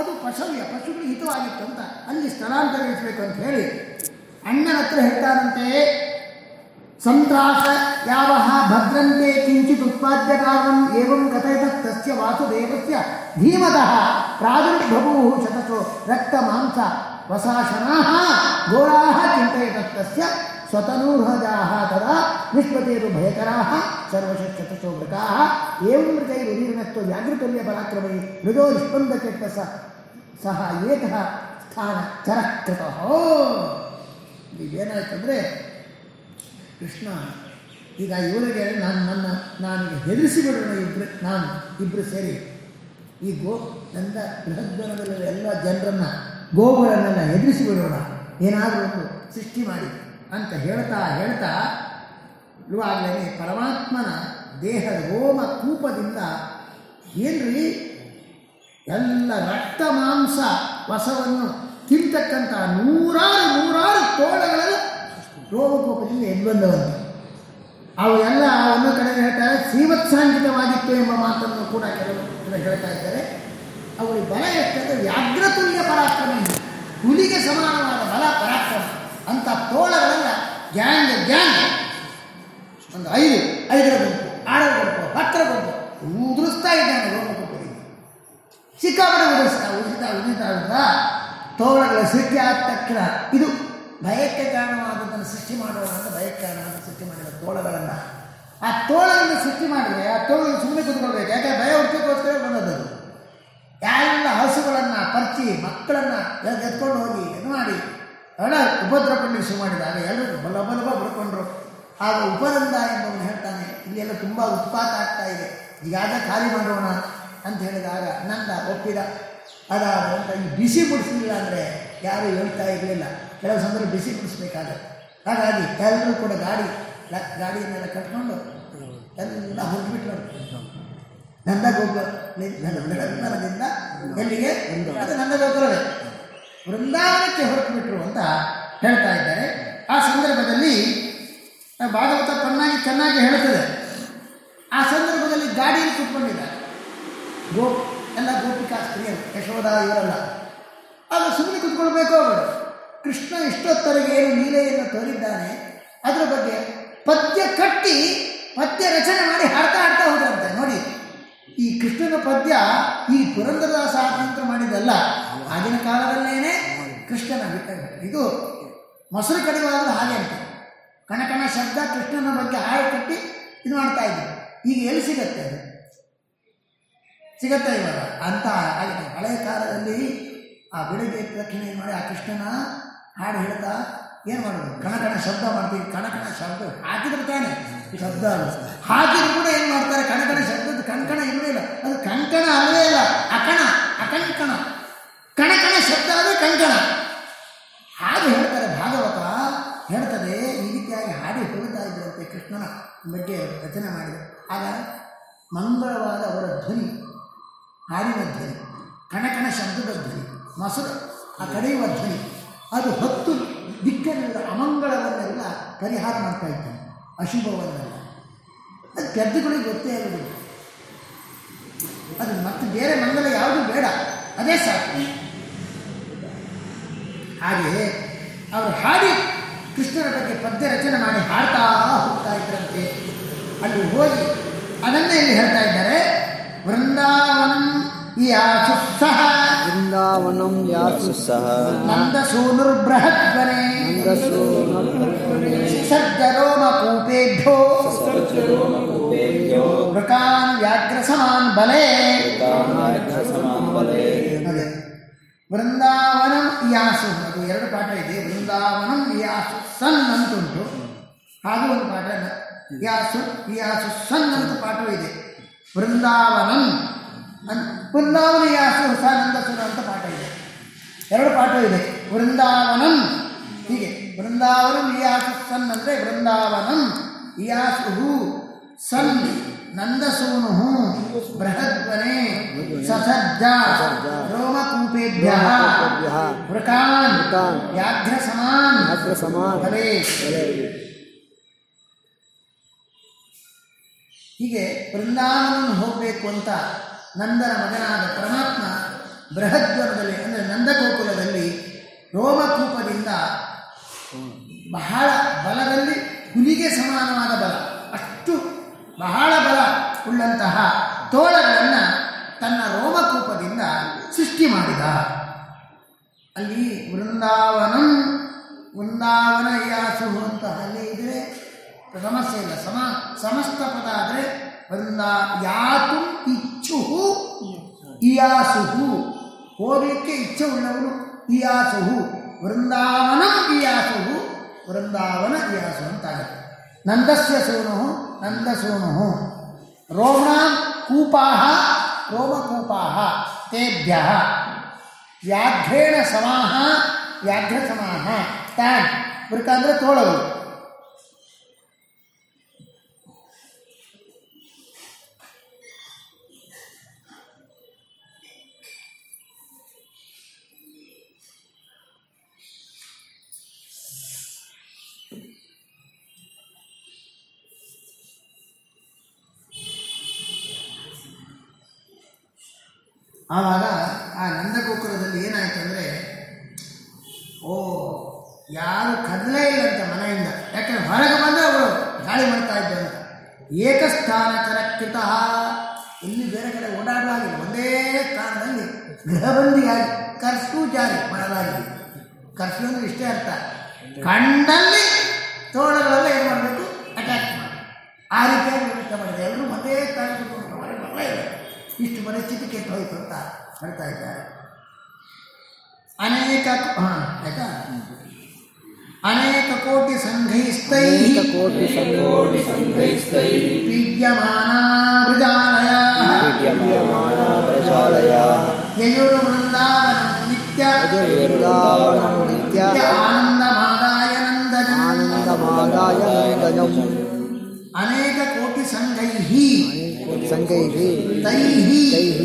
ಅದು ಪಶವ್ಯ ಪಶುಗಳಿಗೆ ಹಿತವಾಗಿತ್ತು ಅಂತ. ಅಲ್ಲಿ ಸ್ಥಳಾಂತರಿಸಬೇಕು ಅಂತ ಹೇಳಿ ಅಣ್ಣನ ಹತ್ರ ಹೇಳ್ತಾರಂತೆ ಸಂತ್ರಾಸ ಯಾವ ಭದ್ರಂತೆ ಕಿಂಚಿತ್ ಉತ್ಪಾದ್ಯ ಕಾರಣ ಏವಂ ಕಥಯತ ತಸ್ಯ ವಾಸುದೇವಸ್ಯ ಧೀಮತಃ ಪ್ರಾದುರ್ಭವೂ ಶತಸೋ ರಕ್ತ ಮಾಂಸ ವಸಾಶನಾ ಘೋರಾ ಚಿಂತಯತತ್ ತಸ್ಯ ಸ್ವತನೂರ್ಹಜಾಃ ತದಾ ಭಯಕರ ಸರ್ವಶಕ್ಷತಸೋ ಮೃತಾಃ ಮೃತೈ ಮೃತೈರುದೀರ್ಣತ್ವ ವ್ಯಾಘ್ರತುಲ್ಯ ಪರಾಕ್ರಮೈ ಮೃದೋ ನಿಷ್ಪಂದಚೆಟ್ಟ ಸ ಸಹ ಏಕ ಸ್ಥಾನ ಚರಕೃತಃ. ಇದೇನಾಯ್ತಂದ್ರೆ ಕೃಷ್ಣ ಈಗ ಇವರಿಗೆ ನಾನು ನನ್ನ ನಾನು ಹೆದರಿಸಿಬಿಡೋಣ ಇಬ್ಬರು ನಾನು ಇಬ್ಬರು ಸೇರಿ. ಈ ಗೋ ನನ್ನ ಬೃಹದ್ವನದಲ್ಲಿ ಎಲ್ಲ ಜನರನ್ನು ಗೋಗಳನ್ನೆಲ್ಲ ಹೆದರಿಸಿಬಿಡೋಣ. ಏನಾದರೂ ಒಂದು ಸೃಷ್ಟಿ ಮಾಡಿ. ಅಂತ ಹೇಳ್ತಾ ಹೇಳ್ತಾ ಇವಾಗಲೇ ಪರಮಾತ್ಮನ ದೇಹದ ರೋಮ ಕೂಪದಿಂದ ಏನ್ರಿ? ಎಲ್ಲ ರಕ್ತ ಮಾಂಸ ವಸವನ್ನು ತಿಂತಕ್ಕಂಥ ನೂರಾರು ನೂರಾರು ತೋಳಗಳೆಲ್ಲ ರೋಮಕೂಪದಿಂದ ಅವು ಎಲ್ಲ ಒಂದು ಕಡೆ ಹೇಳ್ತಾರೆ ಶ್ರೀವತ್ಸಾಂಕಿತವಾಗಿತ್ತು ಎಂಬ ಮಾತನ್ನು ಕೂಡ ಕೆಲವು ಕಡೆ ಹೇಳ್ತಾ ಇದ್ದಾರೆ. ಅವರಿಗೆ ಬಲ ಎಷ್ಟಂದರೆ ವ್ಯಾಘ್ರತುಲ್ಯ ಪರಾಕ್ರಮ. ಹುಲಿಗೆ ಸಮಾನವಾದ ಬಲ ಪರಾಕ್ರಮ. ಅಂತ ತೋಳಗಳನ್ನು ಗ್ಯಾಂಗ್ ಗ್ಯಾಂಗ್ ಒಂದು ಐದು, ಐದರ ಗುಂಪು, ಆರರ ಗುಂಪು, ಹತ್ತರ ಗುಂಪು. ಉದುರಿಸ್ತಾ ಇದ್ದಾನೆ ರೋಮಕೋಪದಿಂದ ಸಿಕ್ಕಾಪಟ್ಟೆ ಉದುರಿಸ್ತಾ ತೋಳಗಳ ಸೃಷ್ಟಿ ಆದ ತಕ್ಷಣ ಇದು ಭಯಕ್ಕೆ ಕಾರಣವಾದದ್ದನ್ನು ಸೃಷ್ಟಿ ಮಾಡೋಣ ಭಯಕ್ಕೆ ಕಾರಣವಾದ ಸೃಷ್ಟಿ ಮಾಡಿದ ತೋಳಗಳನ್ನು. ಆ ತೋಳನ್ನು ಸೃಷ್ಟಿ ಮಾಡಿದರೆ ಆ ತೋಳನ್ನು ಸುಮ್ಮನೆ ಕುತ್ಕೊಳ್ಬೇಕು. ಯಾಕೆ ಭಯ ಹುಟ್ಟಕ್ಕೋಸ್ಕರ ಬಂದದ್ದು ಯಾರೆಲ್ಲ ಹಸುಗಳನ್ನು ಪರಿಚಿ ಮಕ್ಕಳನ್ನು ಎತ್ಕೊಂಡು ಹೋಗಿ ಮಾಡಿ ಎಲ್ಲ ಉಪದ್ರ ಪಡಲಿಕ್ಕೆ ಶುರು ಮಾಡಿದಾಗ ಎಲ್ಲರೂ ಬಲ ಬಲ ಬರ್ಕೊಂಡ್ರು ಆಗ ಉಪನಂದ ಎಂಬವನು ಹೇಳ್ತಾನೆ, ಇಲ್ಲೆಲ್ಲ ತುಂಬ ಉತ್ಪಾತ ಆಗ್ತಾ ಇದೆ. ಈಗಾಗ ಖಾಲಿ ಮಾಡೋಣ ಅಂತ ಹೇಳಿದಾಗ, ನಂದ ಒಪ್ಪಿದ. ಅದ ಅಂತ ಈ ಬಿಸಿ ಬಿಡಿಸಲಿಲ್ಲ ಅಂದರೆ ಯಾರು ಹೇಳ್ತಾ ಇರಲಿಲ್ಲ. ಕೆಲವು ಸಂದರ್ಭ ಬಿಸಿ ಬಿಡಿಸ್ಬೇಕಾದ್ರೆ. ಹಾಗಾಗಿ ಎಲ್ಲರೂ ಕೂಡ ಗಾಡಿ ಗಾಡಿಯನ್ನೆಲ್ಲ ಕಟ್ಕೊಂಡು ಎಲ್ಲ ಹೊರಟ್ಬಿಟ್ರು ನಂದ ಗೋಪುರ ನಂದನದಿಂದ ಎಲ್ಲಿಗೆ ಅದು ನಂದ ಗೋಪುರವೇ ವೃಂದಾವನಕ್ಕೆ ಹೊರಟು ಬಿಟ್ರು ಅಂತ ಹೇಳ್ತಾ ಇದ್ದಾರೆ. ಆ ಸಂದರ್ಭದಲ್ಲಿ ಭಾಗವತ ಚೆನ್ನಾಗಿ ಚೆನ್ನಾಗಿ ಹೇಳ್ತದೆ ಆ ಸಂದರ್ಭದಲ್ಲಿ ಗಾಡಿಯಲ್ಲಿ ಕೂತ್ಕೊಂಡಿದ್ದಾರೆ. ಗೋ, ಎಲ್ಲ ಗೋಪಿಕಾ ಸ್ತ್ರೀಯರು, ಯಶೋಧ ಇವರೆಲ್ಲ. ಅದು ಸುಮ್ಮನೆ ಕುತ್ಕೊಳ್ಬೇಕು ಅವರು. ಕೃಷ್ಣ ಇಷ್ಟೊತ್ತರೆಗೆ ಏನು ಲೀಲೆಯನ್ನು ತೋರಿದ್ದಾನೆ, ಅದರ ಬಗ್ಗೆ ಪದ್ಯ ಕಟ್ಟಿ ಪದ್ಯ ರಚನೆ ಮಾಡಿ ಹಾಡ್ತಾ ಹಾಡ್ತಾ ಹೋದ್ರಂತೆ ನೋಡಿ, ಈ ಕೃಷ್ಣನ ಪದ್ಯ ಈ ಪುರಂದರದಾಸ ನಂತರ ಮಾಡಿದ್ದಲ್ಲ. ಆಗಿನ ಕಾಲದಲ್ಲೇನೆ ಕೃಷ್ಣನ ವಿ- ಇದು ಮೊಸರು ಕಡಿವಾಗಲೂ ಹಾಗೆ ಅಂತ. ಕಣಕಣ ಶಬ್ದ ಕೃಷ್ಣನ ಬಗ್ಗೆ ಹಾಳು ಕಟ್ಟಿ ಇದು ಮಾಡ್ತಾ ಇದ್ದೀವಿ ಈಗ ಎಲ್ಲಿ ಸಿಗತ್ತೆ ಅದು? ಸಿಗತ್ತೆ ಇವಾಗ. ಅಂತ ಆಗಿದೆ ಹಳೆಯ ಕಾಲದಲ್ಲಿ ಆ ಬೆಳಿಗ್ಗೆ ಪ್ರದಕ್ಷಿಣೆ ಮಾಡಿ ಆ ಕೃಷ್ಣನ ಹಾಡು ಹೇಳ್ತಾ ಏನು ಮಾಡೋದು? ಕಣಕಣ ಶಬ್ದ ಮಾಡ್ತೀವಿ. ಕಣಕಣ ಶಬ್ದ ಹಾಕಿದ್ರೆ ತಾನೆ ಶಬ್ದ. ಹಾಕಿದ್ರು ಕೂಡ ಏನು ಮಾಡ್ತಾರೆ? ಕಣಕಣ ಶಬ್ದದ ಕಣಕಣ ಇಲ್ಲವೇ ಇಲ್ಲ. ಅದು ಕಂಕಣ ಅಲ್ಲವೇ ಇಲ್ಲ. ಅಕಣ. ಅಕಂಕಣ ಕಣಕಣ ಶಬ್ದ ಅದು ಕಂಕಣ ಹಾಗೆ ಹೇಳ್ತಾರೆ, ಭಾಗವತ ಹೇಳ್ತದೆ, ಈ ರೀತಿಯಾಗಿ ಹಾಡಿ ಹೇಳ್ತಾ ಇದ್ರಂತೆ ಕೃಷ್ಣನ ಬಗ್ಗೆ ರಚನೆ ಮಾಡಿದೆ. ಆಗ ಮಂಗಳವಾದ ಅವರ ಧ್ವನಿ, ಹಾಡಿನ ಧ್ವನಿ ಕಣಕಣ ಶಬ್ದದ ಧ್ವನಿ ಮೊಸರು ಆ ಕಡೆಯುವ ಧ್ವನಿ, ಅದು ಹತ್ತು ದಿಕ್ಕನ್ನೆಲ್ಲ ಅಮಂಗಳವನ್ನೆಲ್ಲ ಪರಿಹಾರ ಮಾಡ್ತಾ ಇದ್ದಾನೆ ಅಶುಭವನ್ನೆಲ್ಲ. ಅದು ಪೆದ್ದುಗಳಿಗೆ ಗೊತ್ತೇ ಇರೋದಿಲ್ಲ ಅದು ಮತ್ತೆ ಬೇರೆ ಮಂಗಲ ಯಾವುದು ಬೇಡ. ಅದೇ ಸಾಕು. ಹಾಗೆಯೇ ಅವರು ಹಾಡಿ ಕೃಷ್ಣನ ಬಗ್ಗೆ ಪದ್ಯ ರಚನೆ ಮಾಡಿ ಹಾಡ್ತಾ ಹೋಗ್ತಾ ಇದ್ರಂತೆ ಅಲ್ಲಿ ಹೋಗಿ ಅದನ್ನೇ ಇಲ್ಲಿ ಹೇಳ್ತಾ ಇದ್ದಾರೆ ವೃಂದಾವನಂ ಯಾಸುತ್ಸಹ ವೃಂದಾವನಂ ಯಾಸುತ್ಸಹ ನಂದಸೂನುರ್ಬೃಹದ್ವನೆ ನಂದಸೂನುರ್ಬೃಹದ್ವನೆ ಮೃಕಾನ್ ವ್ಯಾಘ್ರ ಸಮಾನ್ ಬಲೆ ವೃಂದಾವನಂ ಯಾಸು ಅದು ಎರಡು ಪಾಠ ಇದೆ. ವೃಂದಾವನಂ ಯಾಸು ಸನ್ ಅಂತುಂಟು. ಹಾಗೂ ಒಂದು ಪಾಠ ನ- ಯಾಸು ಯಾಸು ಸನ್ ಅಂತ ಪಾಠವೂ ಇದೆ. ವೃಂದಾವನಂ ಅನ್ ವೃಂದಾವನ ಯಾಸು ಸಾನಂದಸುರ ಅಂತ ಪಾಠ ಇದೆ. ಎರಡು ಪಾಠ ಇದೆ. ವೃಂದಾವನಂ, ಹೀಗೆ. ವೃಂದಾವನಂ ಇಯಾಸು, ಸನ್ ಅಂದರೆ ವೃಂದಾವನಂ ಇಯಾಸು ಸನ್. ನಂದಸೂನು ಬೃಹದ್ವನೆ ಸಸಜ್ಜ ರೋಮಕೂಪೇಭ್ಯ ವೃಕಾನ್ ವ್ಯಾಘ್ರ ಸಮಾನ್ ವ್ಯಾಘ್ರಸಮಾನ್ ಬಲೆ ಹೀಗೆ ವೃಂದಾವನವನ್ನು ಹೋಗಬೇಕು ಅಂತ ನಂದನ ಮಗನಾದ ಪರಮಾತ್ಮ ಬೃಹದ್ವನದಲ್ಲಿ ಅಂದರೆ ನಂದಗೋಕುಲದಲ್ಲಿ ಸಮ ಸಮಸ್ತ ಪದ ಆದರೆ ವೃಂದಾ ಯಾತು ಇಚ್ಛುಹು ಇಯಾಸುಹು ಹೋಗಲಿಕ್ಕೆ ಇಚ್ಛೆ ಉಳ್ಳವನು ಇಯಾಸುಹು ವೃಂದಾವನಂ ಇಯಾಸುಹು ವೃಂದಾವನ ಇಯಾಸು ಅಂತಾಗುತ್ತೆ ನಂದಸ್ಯ ಸೂನು ನಂದಸೂನು ರೋಮಾಂ ಕೂಪಾಹ ರೋಮಕೂಪಾಹ ತೇಭ್ಯ। ವ್ಯಾಘ್ರೇಣ ಸಮಾಹ ವ್ಯಾಘ್ರ ಸಮಾಹ ಟ್ಯಾಗ್ ವೃಕ ಅಂದರೆ ತೋಳಗಳು ಆವಾಗ ಆ ನಂದಗೋಕುಲದಲ್ಲಿ ಏನಾಯ್ತು ಅಂದರೆ ಓ, ಯಾರು ಕದಲೇ ಇಲ್ಲ ಅಂತ ಮನೆಯಿಂದ. ಯಾಕಂದ್ರೆ ಹೊರಗೆ ಬಂದರೆ ಅವರು ಗಾಳಿ ಮಾಡ್ತಾ ಇದ್ದೆ ಅಂತ. ಏಕಸ್ಥಾನ ಕರಕೃತ ಇಲ್ಲಿ ಬೇರೆ ಕಡೆ ಓಡಾಡುವಾಗಿಲ್ಲ ಒಂದೇ ಸ್ಥಾನದಲ್ಲಿ ಗೃಹಬಂದಿಯಾಗಿ ಕರ್ಫ್ಯೂ ಜಾರಿ ಮಾಡಲಾಗಿದೆ. ಕರ್ಫ್ಯೂ ಅಂದ್ರೆ ಇಷ್ಟೇ ಅರ್ಥ. ಕಂಡಲ್ಲಿ ತೋಳಗಳೆಲ್ಲ ಏನು ಮಾಡಬೇಕು ಅಟ್ಯಾಕ್ ಮಾಡಿ ಆ ರೀತಿಯಾಗಿ ವ್ಯವಸ್ಥೆ ಮಾಡಿದೆ ಎಲ್ಲರೂ ಒಂದೇ ಸ್ಥಾನ ಕೂತ್ಕೊಂಡು ಹೊರಗೆ ಬರಲೇ ಇಲ್ಲ ಇಷ್ಟು ಪರಿಸ್ಥಿತಿ ಕೆಟ್ಟು ಹೋಯ್ತು ಅಂತ ಹೇಳ್ತಾ ಇದ್ದಾರೆ ಅನೇಕ ಹಾಂ ಆಯ್ತಾ ಅನೇಕ ಕೋಟಿ ಸಂಘೈಸ್ತೈ ಅನೇಕ ಕೋಟಿ ಸಂಘೈಸ್ತೈ ಪೀಡ್ಯಮಾನ ಮೃಗಾಲಯ ವಿದ್ಯಮಾನ ಪ್ರಜಾಲಯ ಯಯುರು ವೃಂದಾವನ ನಿತ್ಯ ವೃಂದಾವನಂ ನಿತ್ಯ ನಿತ್ಯ ಆನಂದಮಾದಾಯ ನಂದನ ಆನಂದಮಾದಾಯ ನಂದನಂ ಅನೇಕ ಕೋಟಿ ಸಂಘೈ ಸಂಘೈಃ ತೈಃ ತೈಃ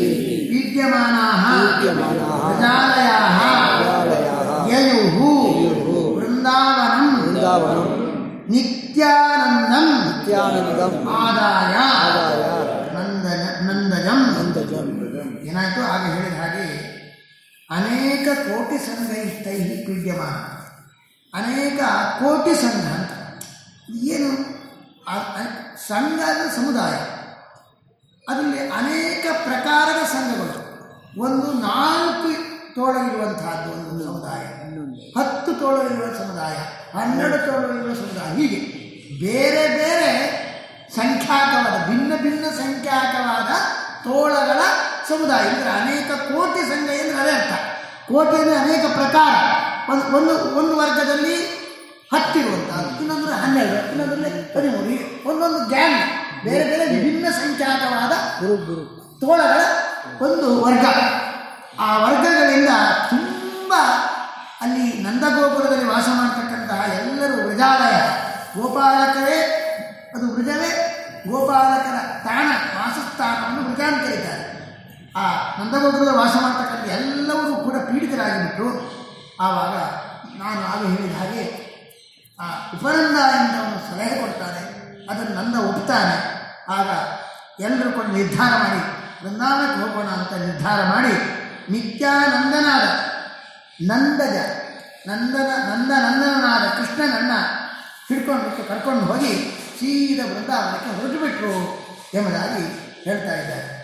ಪೀಡ್ಯಮಾನಾಃ ಪೀಡ್ಯಮಾನಾಃ ಪ್ರಜಾಲಯಾಃ ಪ್ರಜಾಲಯಾಃ ಯಯುಃ ಯಯುಃ ವೃಂದಾವನಂ ವೃಂದಾವನಂ ನಿತ್ಯಾನಂದಂ ನಿತ್ಯಾನಂದಂ ಆದಾಯ ಆದಾಯ ನಂದನ ನಂದಜಂ ನಂದಜಂ ಏನಾಯಿತು ಆಗ ಹೇಳಿದ ಹಾಗೆ ಅನೇಕ ಕೋಟಿ ಸಂಘೈಸ್ತೈ ಪೀಡ್ಯಮಾನ ಅನೇಕ ಕೋಟಿ ಸಂಘ ಅಂತ. ಏನು? ಆ- ಆ- ಸಂಘ ಅಂದರೆ ಸಮುದಾಯ. ಅದರಲ್ಲಿ ಅನೇಕ ಪ್ರಕಾರದ ಸಂಘಗಳು. ಒಂದು ನಾಲ್ಕು ತೋಳವಿರುವಂತಹದ್ದು ಒಂದು ಸಮುದಾಯ. ಹತ್ತು ತೋಳವಿರುವ ಸಮುದಾಯ. ಹನ್ನೆರಡು ತೋಳವಿರುವ ಸಮುದಾಯ. ಹೀಗೆ. ಬೇರೆ ಬೇರೆ ಸಂಖ್ಯಾಕವಾದ ಭಿನ್ನ ಭಿನ್ನ ಸಂಖ್ಯಾಕವಾದ ತೋಳಗಳ ಸಮುದಾಯ. ಅಂದರೆ ಅನೇಕ ಕೋಟಿ ಸಂಘ ಅಂದರೆ ಅದೇ ಅರ್ಥ. ಕೋಟಿ ಅಂದರೆ ಅನೇಕ ಪ್ರಕಾರ. ಒಂದು ಒಂದು ಒಂದು ವರ್ಗದಲ್ಲಿ ಹತ್ತಿರುವಂಥದ್ದು ಇನ್ನೊಂದು ಹನ್ನೆರಡು ಇನ್ನೊಂದರಲ್ಲಿ ಹದಿಮೂರು ಒಂದೊಂದು ಗ್ಯಾಂಗ್ ಬೇರೆ ಬೇರೆ ವಿಭಿನ್ನ ಸಂಖ್ಯಾತವಾದ ಗುರು ತೋಳಗಳ ಒಂದು ವರ್ಗ. ಆ ವರ್ಗಗಳಿಂದ ತುಂಬ ಅಲ್ಲಿ ನಂದಗೋಪುರದಲ್ಲಿ ವಾಸ ಮಾಡ್ತಕ್ಕಂತಹ ಎಲ್ಲರೂ ವೃಜಾಲಯ. ಗೋಪಾಲಕರೇ ಅದು ವೃಜವೇ ಗೋಪಾಲಕರ ತಾಣ, ವಾಸಸ್ಥಾನವನ್ನು ವೃಜ ಅಂತ ಕರೀತಾರೆ. ಆ ನಂದಗೋಪುರದಲ್ಲಿ ವಾಸ ಮಾಡ್ತಕ್ಕಂಥ ಎಲ್ಲರೂ ಕೂಡ ಪೀಡಿತರಾಗಿಬಿಟ್ಟು ಆವಾಗ ನಾನು ಆಗ ಹೇಳಿದ ಹಾಗೆ ಆ ಉಪನಂದ ಎಂದವನು ಸಲಹೆ ಕೊಡ್ತಾನೆ ಅದನ್ನು ನಂದ ಒಪ್ತಾನೆ. ಆಗ ಎಲ್ಲರೂ ಕೂಡ ನಿರ್ಧಾರ ಮಾಡಿ ವೃಂದಾವನಕ್ಕೆ ಹೋಗೋಣ ಅಂತ ನಿರ್ಧಾರ ಮಾಡಿ, ನಿತ್ಯಾನಂದನಾದ ನಂದಜ, ನಂದನ, ನಂದ ನಂದನನಾದ ಕೃಷ್ಣನನ್ನ ಹಿಡ್ಕೊಂಡು ಕರ್ಕೊಂಡು ಹೋಗಿ ಸೀದಾ ವೃಂದಾವನಕ್ಕೆ ಹೊರಟು ಬಿಟ್ಟರು ಎಂಬುದಾಗಿ ಹೇಳ್ತಾ ಇದ್ದಾರೆ.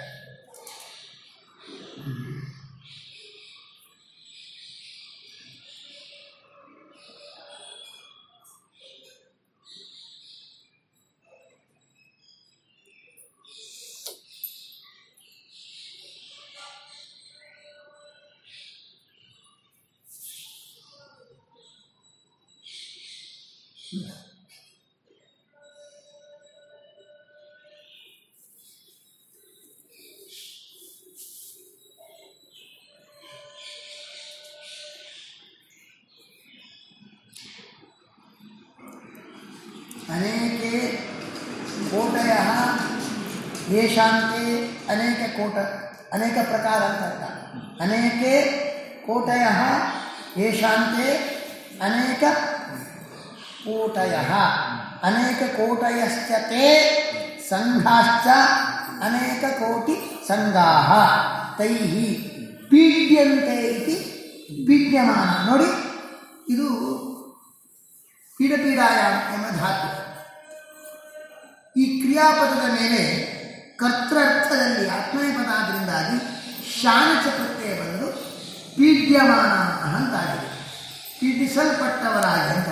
अनेके कोटयः अनेक प्रकार अनेक कर्ता। अनेके कोटयः येषान्ते अनेक ಕೋಟಯ. ಅನೇಕ ಕೋಟಯಶ್ಚತೆ ಸಂಘಾಶ್ಚ, ಅನೇಕ ಕೋಟಿ ಸಂಘಾ. ತೈ ಪೀಡ್ಯಂತೆ ಇತಿ ಪೀಡ್ಯಮಾನ ನೋಡಿ, ಇದು ಪೀಡಪೀಡಾಯ ಎಂಬ ಧಾತು. ಈ ಕ್ರಿಯಾಪದದ ಮೇಲೆ ಕರ್ತರ್ಥದಲ್ಲಿ ಆತ್ಮೀಪದ ಆದ್ದರಿಂದಾಗಿ ಶಾನಚ ಪ್ರತ್ಯಯ ಬಂದು ಪೀಡ್ಯಮಾನ ಅಂತಾಗಿದೆ ಪೀಡಿಸಲ್ಪಟ್ಟವರಾಗಿ ಅಂತ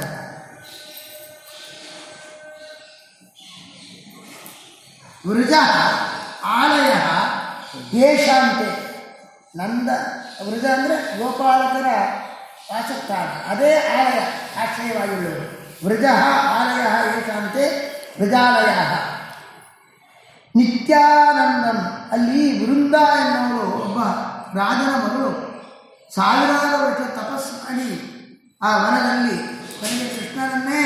ವೃಜ ಆಲಯ ದೇಶಾಂತೆ. ನಂದ ವೃಜ ಅಂದರೆ ಗೋಪಾಲಕರ ವಾಸಸ್ಥಾನ. ಅದೇ ಆಲಯ ಆಶ್ರಯವಾಗಿರುವುದು ವೃಜ, ಆಲಯ ಏಷಾಂತೆ ವೃಜಾಲಯ. ನಿತ್ಯಾನಂದಂ. ಅಲ್ಲಿ ವೃಂದ ಎನ್ನುವರು ಒಬ್ಬ ರಾಜನ ಮಗಳು. ಸಾವಿರಾರು ವರ್ಷ ತಪಸ್ಸು ಮಾಡಿ ಆ ವನದಲ್ಲಿ ತನಗೆ ಕೃಷ್ಣನನ್ನೇ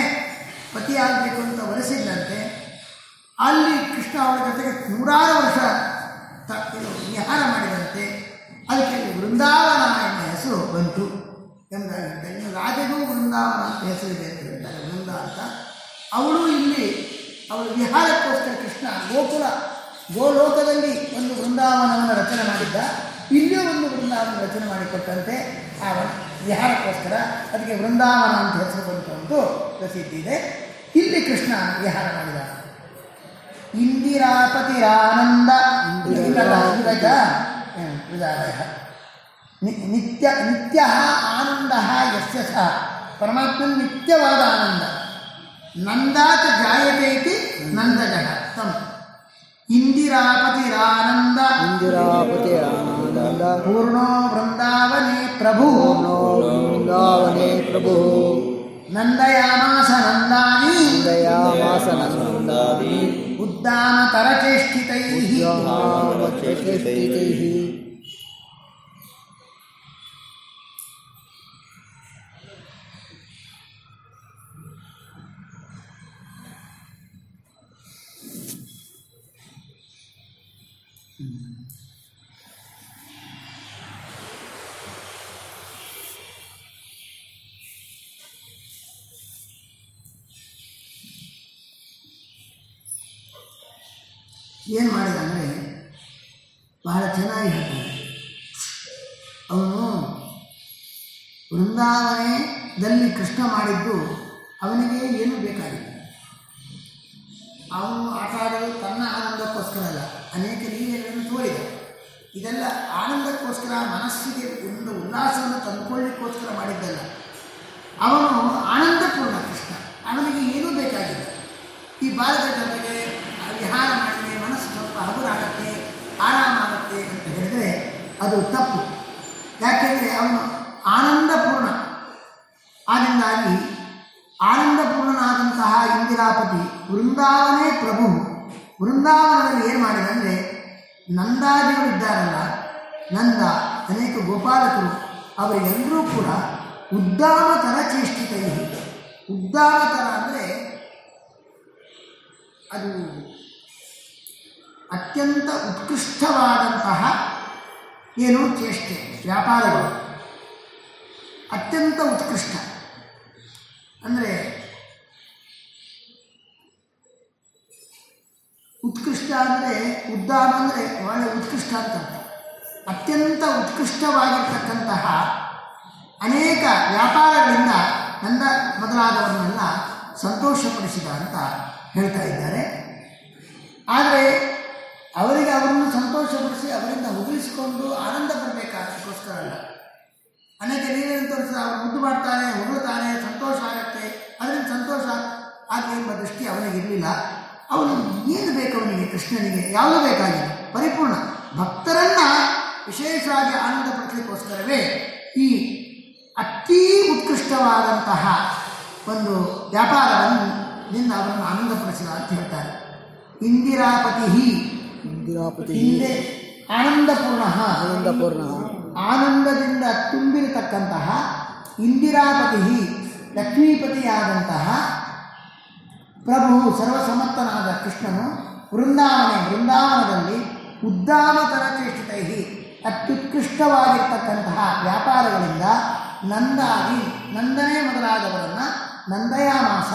ಪತಿಯಾಗಬೇಕು ಅಂತ ವರೆಸಿದ್ದಂತೆ. ಅಲ್ಲಿ ಕೃಷ್ಣ ಅವರ ಜೊತೆಗೆ ನೂರಾರು ವರ್ಷ ವಿಹಾರ ಮಾಡಿದಂತೆ. ಅದಕ್ಕೆ ವೃಂದಾವನ ಎಂಬ ಹೆಸರು ಬಂತು. ಎಂದಾಗಿದ್ದ ಇನ್ನು ರಾಜಗೂ ವೃಂದಾವನ ಅಂತ ಹೆಸರಿದೆ ಅಂತ ಹೇಳ್ತಾರೆ ವೃಂದ ಅಂತ. ಅವಳು ಇಲ್ಲಿ, ಅವಳು ವಿಹಾರಕ್ಕೋಸ್ಕರ ಕೃಷ್ಣ ಗೋಕುಲ, ಗೋಲೋಕದಲ್ಲಿ ಒಂದು ವೃಂದಾವನವನ್ನು ರಚನೆ ಮಾಡಿದ್ದ. ಇಲ್ಲಿ ಒಂದು ವೃಂದಾವನ ರಚನೆ ಮಾಡಿಕೊಟ್ಟಂತೆ. ಆ ವಿಹಾರಕ್ಕೋಸ್ಕರ ಅದಕ್ಕೆ ವೃಂದಾವನ ಅಂತ ಹೆಸರು ಬಂತು ಅಂತೂ ಪ್ರಸಿದ್ಧಿ ಇದೆ. ಇಲ್ಲಿ ಕೃಷ್ಣ ವಿಹಾರ ಮಾಡಿದ. ಇಂದಿರಾಪತಿರಾನಂದ ಇಂದಿರಾಪತಿರಾಜ ವಿದಾಲಯ ನಿತ್ಯ ನಿತ್ಯ ಆನಂದ ಯಸ್ಯ ಸಹ ಪರಮಾತ್ಮನ ನಿತ್ಯವಾದ ಆನಂದ ನಂದಾತ ಜಾಯತೆ ಇತಿ ನಂದಜನ ತಂ ಇಂದಿರಾಪತಿರಾನಂದ ಇಂದಿರಾಪತಿ ಆನಂದ ಪೂರ್ಣೋ ವೃಂದಾವನೆ ಪ್ರಭು ಪೂರ್ಣೋ ವೃಂದಾವನೆ ಪ್ರಭು ನಂದಯಾಮಾಸ ನಂದಾನಿ ಏನು ಮಾಡಿದ ಅಂದರೆ ಬಹಳ ಚೆನ್ನಾಗಿ ಹೇಳ್ತಾನೆ ಅವನು ವೃಂದಾವನದಲ್ಲಿ ಕೃಷ್ಣ ಮಾಡಿದ್ದು ಅವನಿಗೆ ಏನು ಬೇಕಾಗಿಲ್ಲ ಅವನು ಆಟ ಆಡಲು ತನ್ನ ಆನಂದಕ್ಕೋಸ್ಕರ ಅಲ್ಲ, ಅನೇಕ ಲೀಲೆಗಳನ್ನು ತೋರಿದ. ಇದೆಲ್ಲ ಆನಂದಕ್ಕೋಸ್ಕರ, ಮನಸ್ಸಿಗೆ ಒಂದು ಉಲ್ಲಾಸವನ್ನು ತಂದುಕೊಳ್ಳಿಕ್ಕೋಸ್ಕರ ಮಾಡಿದ್ದಲ್ಲ ಅವನು ಆನಂದಪೂರ್ಣ ಕೃಷ್ಣ ಅವನಿಗೆ ಏನೂ ಬೇಕಾಗಿಲ್ಲ ಈ ಬಾಲದ ಜೊತೆಗೆ ಆ ವಿಹಾರ ಮಾಡಿದರೆ ಮನಸ್ಸು ಸ್ವಲ್ಪ ಹಗುರಾಗತ್ತೆ ಆರಾಮಾಗತ್ತೆ ಅಂತ ಹೇಳಿದರೆ ಅದು ತಪ್ಪು ಯಾಕೆಂದರೆ ಅವನು ಆನಂದಪೂರ್ಣ ಆದ್ದರಿಂದಾಗಿ ಆನಂದಪೂರ್ಣನಾದಂತಹ ಇಂದಿರಾಪತಿ ವೃಂದಾವನೇ ಪ್ರಭು ವೃಂದಾವನದಲ್ಲಿ ಏನು ಮಾಡಿದ ಅಂದರೆ ನಂದಾದಿಗಳು ಇದ್ದಾರಲ್ಲ ನಂದ ಅನೇಕ ಗೋಪಾಲಕರು ಅವರಿಗೆಲ್ಲರೂ ಕೂಡ ಉದ್ದಾಮತರ ಚೇಷ್ಟಿತೈ ಉದ್ದಾಮತರ ಅಂದರೆ ಅದು ಅತ್ಯಂತ ಉತ್ಕೃಷ್ಟವಾದಂತಹ ಏನು ಚೇಷ್ಟೆ ವ್ಯಾಪಾರಗಳು ಅತ್ಯಂತ ಉತ್ಕೃಷ್ಟ ಅಂದರೆ ಉತ್ಕೃಷ್ಟ ಅಂದರೆ ಉದ್ದಾನ ಅಂದರೆ ಒಳ್ಳೆ ಉತ್ಕೃಷ್ಟ ಅಂತ ಅತ್ಯಂತ ಉತ್ಕೃಷ್ಟವಾಗಿರ್ತಕ್ಕಂತಹ ಅನೇಕ ವ್ಯಾಪಾರಗಳಿಂದ ನನ್ನ ಮೊದಲಾದವರನ್ನೆಲ್ಲ ಸಂತೋಷಪಡಿಸಿದ ಅಂತ ಹೇಳ್ತಾ ಇದ್ದಾರೆ. ಆದರೆ ಅವರಿಗೆ ಅವರನ್ನು ಸಂತೋಷಪಡಿಸಿ ಅವರಿಂದ ಹೊಗಳಿಸಿಕೊಂಡು ಆನಂದ ಬರಬೇಕಾದಕ್ಕೋಸ್ಕರ ಅಲ್ಲ. ಅನೇಕ ನೀವೇನು ತೋರಿಸಿದ ಅವರು ಮುದ್ದು ಅದರಿಂದ ಸಂತೋಷ ಆಗಲಿ ಅವನಿಗಿರಲಿಲ್ಲ ಅವನಿಗೆ ಇರಲಿಲ್ಲ. ಅವನು ಏನು ಬೇಕು ಅವನಿಗೆ? ಕೃಷ್ಣನಿಗೆ ಯಾವುದು ಬೇಕಾಗಿಲ್ಲ ಪರಿಪೂರ್ಣ. ಭಕ್ತರನ್ನ ವಿಶೇಷವಾಗಿ ಆನಂದಪಡಿಸಲಿಕ್ಕೋಸ್ಕರವೇ ಈ ಅತೀ ಉತ್ಕೃಷ್ಟವಾದಂತಹ ಒಂದು ವ್ಯಾಪಾರವನ್ನು ನಿನ್ನ ಅವರನ್ನು ಆನಂದಪಡಿಸಿದ ಅಂತ ಹೇಳ್ತಾರೆ. ಇಂದಿರಾಪತಿ ಇಂದಿರಾಪತಿ ಹಿಂದೆ ಆನಂದಪೂರ್ಣ. ಆನಂದಪೂರ್ಣ. ಆನಂದದಿಂದ ತುಂಬಿರತಕ್ಕಂತಹ ಇಂದಿರಾಪತಿ ಲಕ್ಷ್ಮೀಪತಿಯಾದಂತಹ ಪ್ರಭು ಸರ್ವಸಮರ್ಥನಾದ ಕೃಷ್ಣನು ವೃಂದಾವನ, ವೃಂದಾವನದಲ್ಲಿ ಉದ್ದಾಮತರ ಚೇಷ್ಟಿತೈ ಅತ್ಯುತ್ಕೃಷ್ಟವಾಗಿರ್ತಕ್ಕಂತಹ ವ್ಯಾಪಾರಗಳಿಂದ ನಂದಾದಿ, ನಂದನೇ ಮೊದಲಾದವರನ್ನು ನಂದಯಾಮಾಸ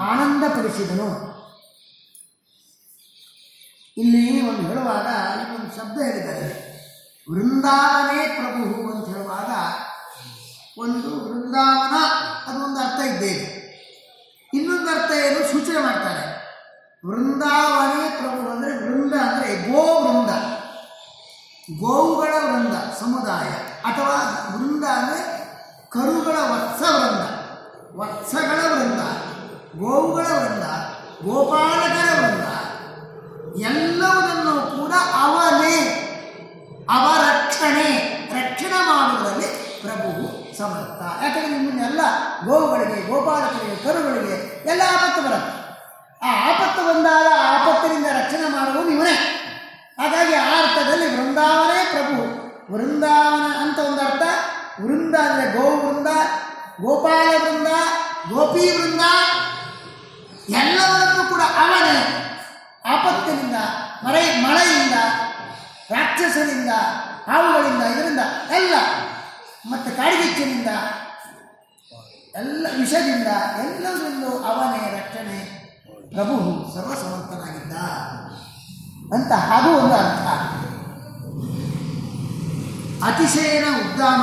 ಆನಂದಪಡಿಸಿದನು. ಇಲ್ಲಿ ಒಂದು ಹೇಳುವಾಗ ಒಂದು ಶಬ್ದ ಹೇಳಿದ್ದಾರೆ. ವೃಂದಾವನೇ ಪ್ರಭು ಅಂತ ಹೇಳುವಾಗ ಒಂದು ವೃಂದಾವನ ಅದು ಒಂದು ಅರ್ಥ ಇದೆ ಏನು ಸೂಚನೆ ಮಾಡ್ತಾರೆ. ವೃಂದಾವನಿ ಪ್ರಭು ಅಂದರೆ ವೃಂದ ಅಂದರೆ ಗೋ ವೃಂದ ಗೋವುಗಳ ವೃಂದ, ಸಮುದಾಯ. ಅಥವಾ ವೃಂದ ಅಂದರೆ ಕರುಗಳ ವತ್ಸ ವೃಂದ. ವತ್ಸಗಳ ವೃಂದ. ಗೋವುಗಳ ವೃಂದ, ಗೋಪಾಲಕರ ವೃಂದ. ಎಲ್ಲವನ್ನೂ ಕೂಡ ಅವನೇ, ಅವ ರಕ್ಷಣೆ. ರಕ್ಷಣೆ ಮಾಡುವುದರಲ್ಲಿ ಪ್ರಭು ಸಮರ್ಥ. ಯಾಕಂದರೆ ನಿಮ್ಮನ್ನೆಲ್ಲ ಗೋವುಗಳಿಗೆ, ಗೋಪಾಲಕರಿಗೆ, ಕರುಗಳಿಗೆ ಎಲ್ಲ ಆಪತ್ತು ಬರುತ್ತೆ. ಆ ಆಪತ್ತು ಬಂದಾಗ ಆಪತ್ತಿನಿಂದ ರಕ್ಷಣೆ ಮಾಡುವುದು ಇವನೇ. ಹಾಗಾಗಿ ಆ ಅರ್ಥದಲ್ಲಿ ವೃಂದಾವನೇ ಪ್ರಭು. ವೃಂದಾವನ ಅಂತ ಒಂದು ಅರ್ಥ. ವೃಂದ ಅಂದರೆ ಗೋ ವೃಂದ, ಗೋಪಾಲ ವೃಂದ, ಗೋಪಿ ವೃಂದ, ಎಲ್ಲವನ್ನೂ ಕೂಡ ಅವನೇ. ಆಪತ್ತಿನಿಂದ, ಮಳೆ, ಮಳೆಯಿಂದ, ರಾಕ್ಷಸನಿಂದ, ಹಾವುಗಳಿಂದ, ಇದರಿಂದ ಎಲ್ಲ. ಮತ್ತು ಕಾಡಿಗಿಚ್ಚಿನಿಂದ ಎಲ್ಲ ವಿಷದಿಂದ ಎಲ್ಲದರಲ್ಲೂ ಅವನೇ ರಕ್ಷಣೆ ಪ್ರಭು, ಸರ್ವಸಮರ್ಥನಾಗಿದ್ದ. ಅಂತ ಅದು ಒಂದು ಅರ್ಥ. ಅತಿಶಯನ ಉದ್ದಾಮ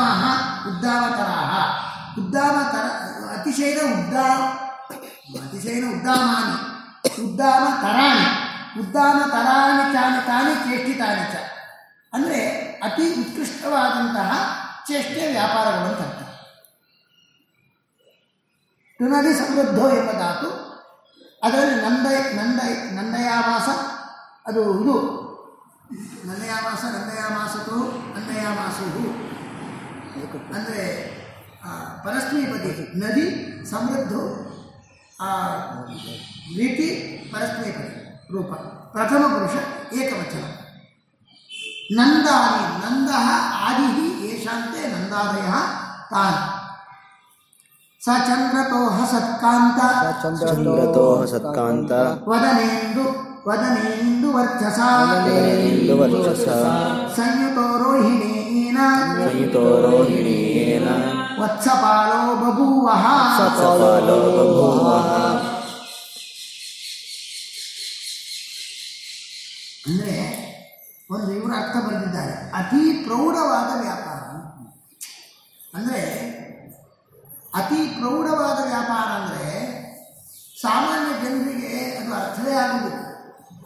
ಉದ್ದಾಮತರಾಹ ಉದ್ದಾಮತರ ಅತಿಶಯನ ಉದ್ದಾ, ಅತಿಶಯನ ಉದ್ದಾಮಾನಿ. ಉದ್ದಾಮ ತರಾಣಿ. ಉದ್ದಾಮ ತರಾಣಿ ಚಾನಿ ತಾನಿ ಚೇಷ್ಟಿತಾನಿ ಚ. ಅಂದರೆ ಅತಿ ಉತ್ಕೃಷ್ಟವಾದಂತಹ ಚೇಷ್ಟೆ ವ್ಯಾಪಾರಗಳು ಅಂತ ಅರ್ಥ. ಟುನದಿ ಸಮೃದ್ಧೋ ಎಂಬ ಧಾತು ಅದರಲ್ಲಿ ನಂದ ನಂದ ನಂದಯಾವಾಸ, ಅದು ಇದು. ನಂದಯಾವಾಸ ನಂದಯಾಮಾಸತು ನಂದಯಾಮಾಸವು ಅಂದರೆ ಪರಸ್ಮೀಪತಿ ನದಿ, ಸಮೃದ್ಧೋ ರೀತಿ, ಪರಸ್ಮೀಪತಿ ರೂಪ. ಪ್ರಥಮ ಪುರುಷ, ಏಕವಚನ. ನಂದಾನಿ, ನಂದ ಆದಿ ಯಶಾಂತೆ ನಂದಾದಯ ತಾನ್. ಸ ಚಂದ್ರತೋಹ ಸತ್ಕಾಂತ ಚಂದ್ರತೋಹ ಸತ್ಕಾಂತ ವದನೇಂದು ವದನೇಂದು ವರ್ಚಸ ವದನೇಂದು ವರ್ಚಸ ಸಂಯುತೋ ರೋಹಿಣೀನ ಸಂಯುತೋ ರೋಹಿಣೀಯೇನ ವತ್ಸಪಾಲೋ ಬಭೂವಃ ಸಪಾಲೋ ಬಭೂವಃ ಅಂದರೆ ಒಂದು ಇವರು ಅರ್ಥ ಬರೆದಿದ್ದಾರೆ ಅತಿ ಪ್ರೌಢವಾದ ವ್ಯಾಪಾರ. ಅಂದರೆ ಅತಿ ಪ್ರೌಢವಾದ ವ್ಯಾಪಾರ ಅಂದರೆ ಸಾಮಾನ್ಯ ಜನರಿಗೆ ಅದು ಅರ್ಥವೇ ಆಗುವುದಿಲ್ಲ.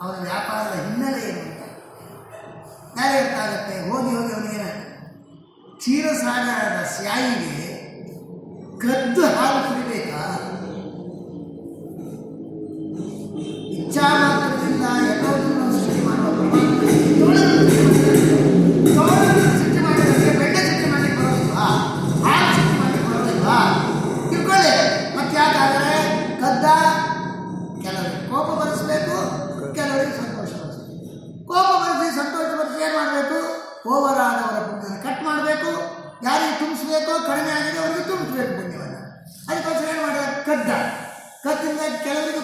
ಅವನ ವ್ಯಾಪಾರದ ಹಿನ್ನೆಲೆ ಏನು ಅಂತ. ಯಾರೇ ಗೊತ್ತಾಗತ್ತೆ ಹೋಗಿ ಹೋಗಿ ಅವನಿಗೆ ಕ್ಷೀರಸಾಗರದ ಸ್ಯಾಯಿಗೆ ಕದ್ದು ಹಾಲು ಕುಡಿಬೇಕಾ? ಇಚ್ಛಾ